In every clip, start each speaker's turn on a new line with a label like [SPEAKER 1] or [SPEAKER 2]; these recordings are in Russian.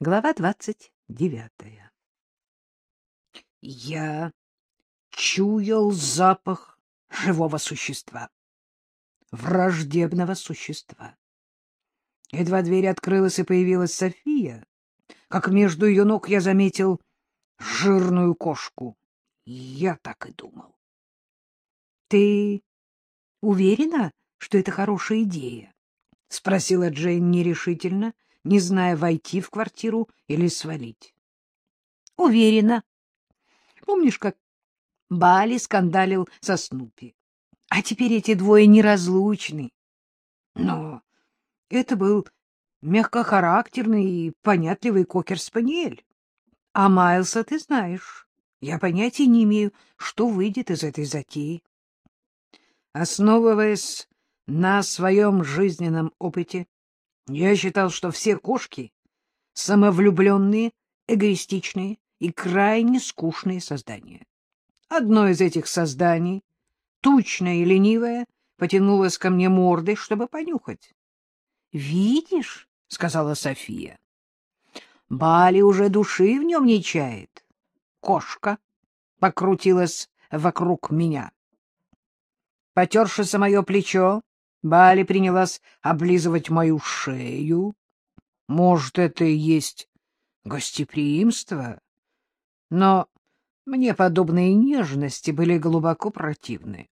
[SPEAKER 1] Глава двадцать девятая. Я чуял запах живого существа, враждебного существа. Едва дверь открылась и появилась София, как между ее ног я заметил жирную кошку. Я так и думал. — Ты уверена, что это хорошая идея? — спросила Джейн нерешительно, не зная, войти в квартиру или свалить. — Уверена. Помнишь, как Бали скандалил со Снупи? А теперь эти двое неразлучны. Но это был мягкохарактерный и понятливый кокер-спаниель. А Майлса ты знаешь. Я понятия не имею, что выйдет из этой затеи. Основываясь на своем жизненном опыте, я считал, что все кошки — самовлюбленные, эгоистичные и крайне скучные создания. Одно из этих созданий, тучное и ленивое, потянулось ко мне мордой, чтобы понюхать. — Видишь, — сказала София, — Бали уже души в нем не чает. Кошка покрутилась вокруг меня. Потерши за мое плечо, Бали принялась облизывать мою шею. Может, это и есть гостеприимство, но мне подобные нежности были глубоко противны.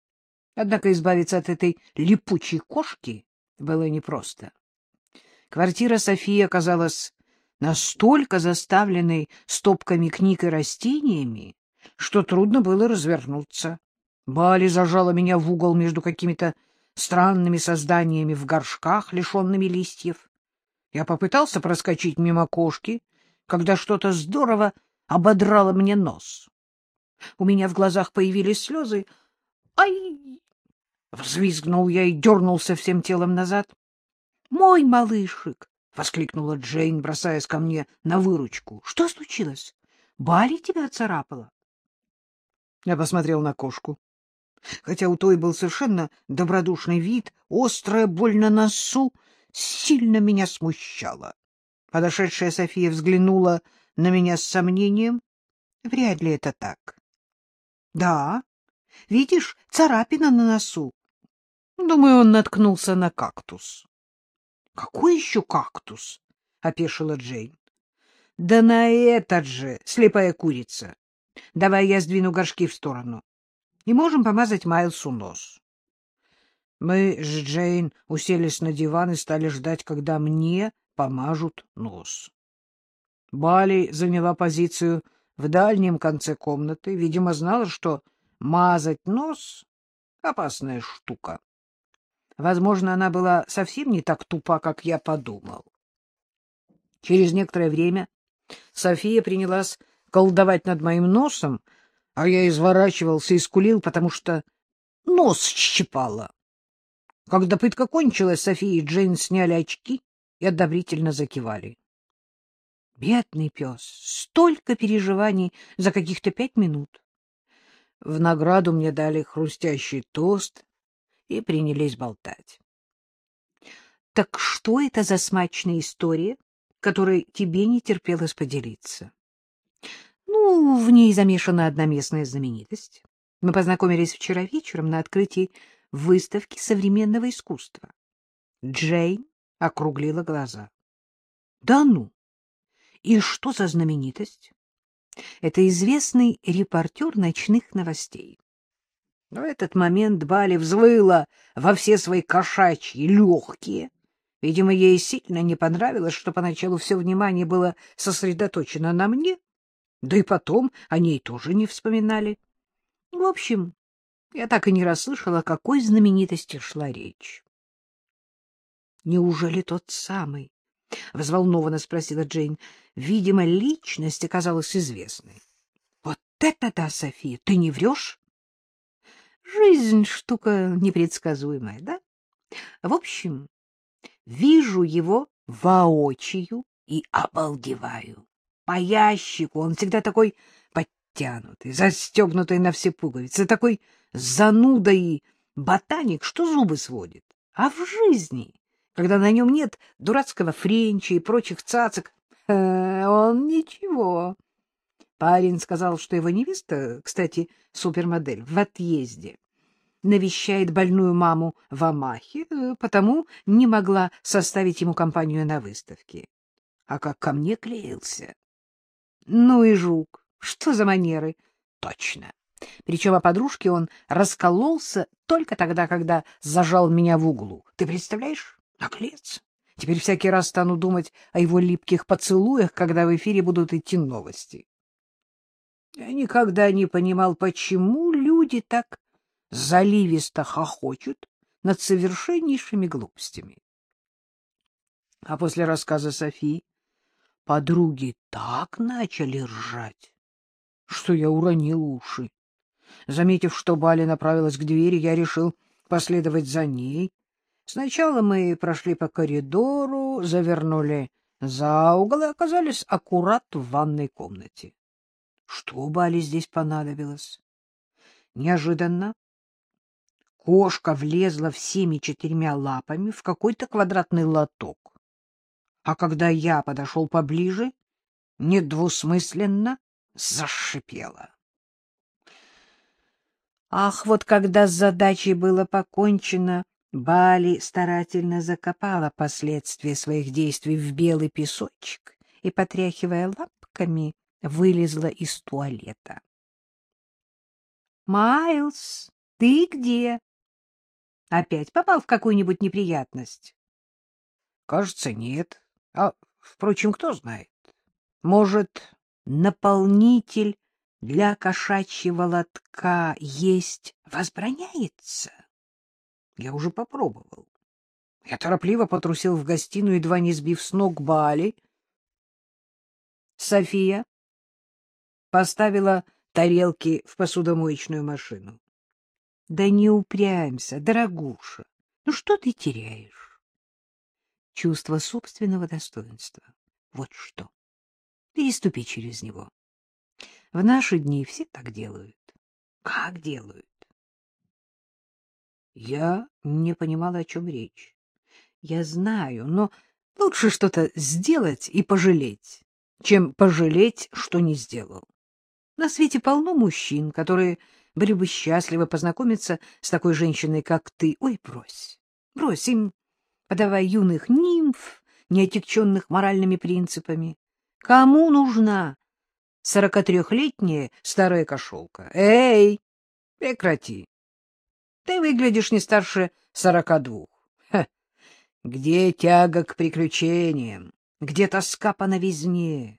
[SPEAKER 1] Однако избавиться от этой липучей кошки было непросто. Квартира Софии оказалась настолько заставленной стопками книг и растениями, что трудно было развернуться. Бали зажала меня в угол между какими-то странными созданиями в горшках, лишенными листьев. Я попытался проскочить мимо кошки, когда что-то здорово ободрало мне нос. У меня в глазах появились слезы. «Ай!» — взвизгнул я и дернулся всем телом назад. «Мой малышек!» — воскликнула Джейн, бросаясь ко мне на выручку. — Что случилось? Бали тебя царапала? Я посмотрел на кошку. Хотя у той был совершенно добродушный вид, острая боль на носу сильно меня смущала. Подошедшая София взглянула на меня с сомнением. Вряд ли это так. — Да, видишь, царапина на носу. Думаю, он наткнулся на кактус. — Какой еще кактус? — опешила Джейн. — Да на этот же, слепая курица. Давай я сдвину горшки в сторону. И можем помазать Майлсу нос. Мы с Джейн уселись на диван и стали ждать, когда мне помажут нос. Бали заняла позицию в дальнем конце комнаты, видимо, знала, что мазать нос — опасная штука. Возможно, она была совсем не так тупа, как я подумал. Через некоторое время София принялась колдовать над моим носом, а я изворачивался и скулил, потому что нос щипала. Когда пытка кончилась, София и Джейн сняли очки и одобрительно закивали. Бедный пес! Столько переживаний за каких-то пять минут! В награду мне дали хрустящий тост и принялись болтать. — Так что это за смачная история, которой тебе не терпелось поделиться? — в ней замешана одна местная знаменитость. Мы познакомились вчера вечером на открытии выставки современного искусства. Джейн округлила глаза. — Да ну! И что за знаменитость? Это известный репортер ночных новостей. В этот момент Бали взвыла во все свои кошачьи легкие. Видимо, ей сильно не понравилось, что поначалу все внимание было сосредоточено на мне, да и потом о ней тоже не вспоминали. В общем, я так и не расслышала, о какой знаменитости шла речь. — Неужели тот самый? — взволнованно спросила Джейн. Видимо, личность оказалась известной. — Вот это да, София, ты не врешь? Жизнь — штука непредсказуемая, да? В общем, вижу его воочию и обалдеваю. По ящику он всегда такой подтянутый, застегнутый на все пуговицы, такой зануда и ботаник, что зубы сводит. А в жизни, когда на нем нет дурацкого френча и прочих цацок, Э, он ничего. Парень сказал, что его невеста, кстати, супермодель, в отъезде. Навещает больную маму в Амахе, э, потому не могла составить ему компанию на выставке. А как ко мне клеился. Ну и жук, что за манеры? Точно. Причем о подружке он раскололся только тогда, когда зажал меня в углу. Ты представляешь? Наглец. Теперь всякий раз стану думать о его липких поцелуях, когда в эфире будут идти новости. Я никогда не понимал, почему люди так заливисто хохочут над совершеннейшими глупостями. А после рассказа Софии подруги так начали ржать, что я уронил уши. Заметив, что Баля направилась к двери, я решил последовать за ней. Сначала мы прошли по коридору, завернули за угол и оказались аккурат в ванной комнате. Что Бале здесь понадобилось? Неожиданно кошка влезла всеми четырьмя лапами в какой-то квадратный лоток. А когда я подошел поближе, недвусмысленно зашипела. Ах, вот когда с задачей было покончено, Бали старательно закопала последствия своих действий в белый песочек и, потряхивая лапками, вылезла из туалета. — Майлз, ты где? Опять попал в какую-нибудь неприятность? — Кажется, нет. А, впрочем, кто знает. Может, наполнитель для кошачьего лотка есть возбраняется? Я уже попробовал. Я торопливо потрусил в гостиную, едва не сбив с ног Бали. София поставила тарелки в посудомоечную машину. — Да не упрямься, дорогуша. Ну что ты теряешь? Чувство собственного достоинства. Вот что. Переступи через него. В наши дни все так делают. Как делают? Я не понимала, о чем речь. Я знаю, но лучше что-то сделать и пожалеть, чем пожалеть, что не сделал. На свете полно мужчин, которые были бы счастливы познакомиться с такой женщиной, как ты. Ой, брось, брось им, подавай юных нимф, неотекченных моральными принципами. Кому нужна сорокатрехлетняя старая кошелка. Эй, прекрати. Ты выглядишь не старше сорока двух. Где тяга к приключениям? Где тоска по новизне?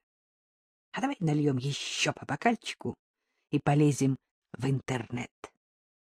[SPEAKER 1] А давай нальем еще по бокальчику и полезем в интернет.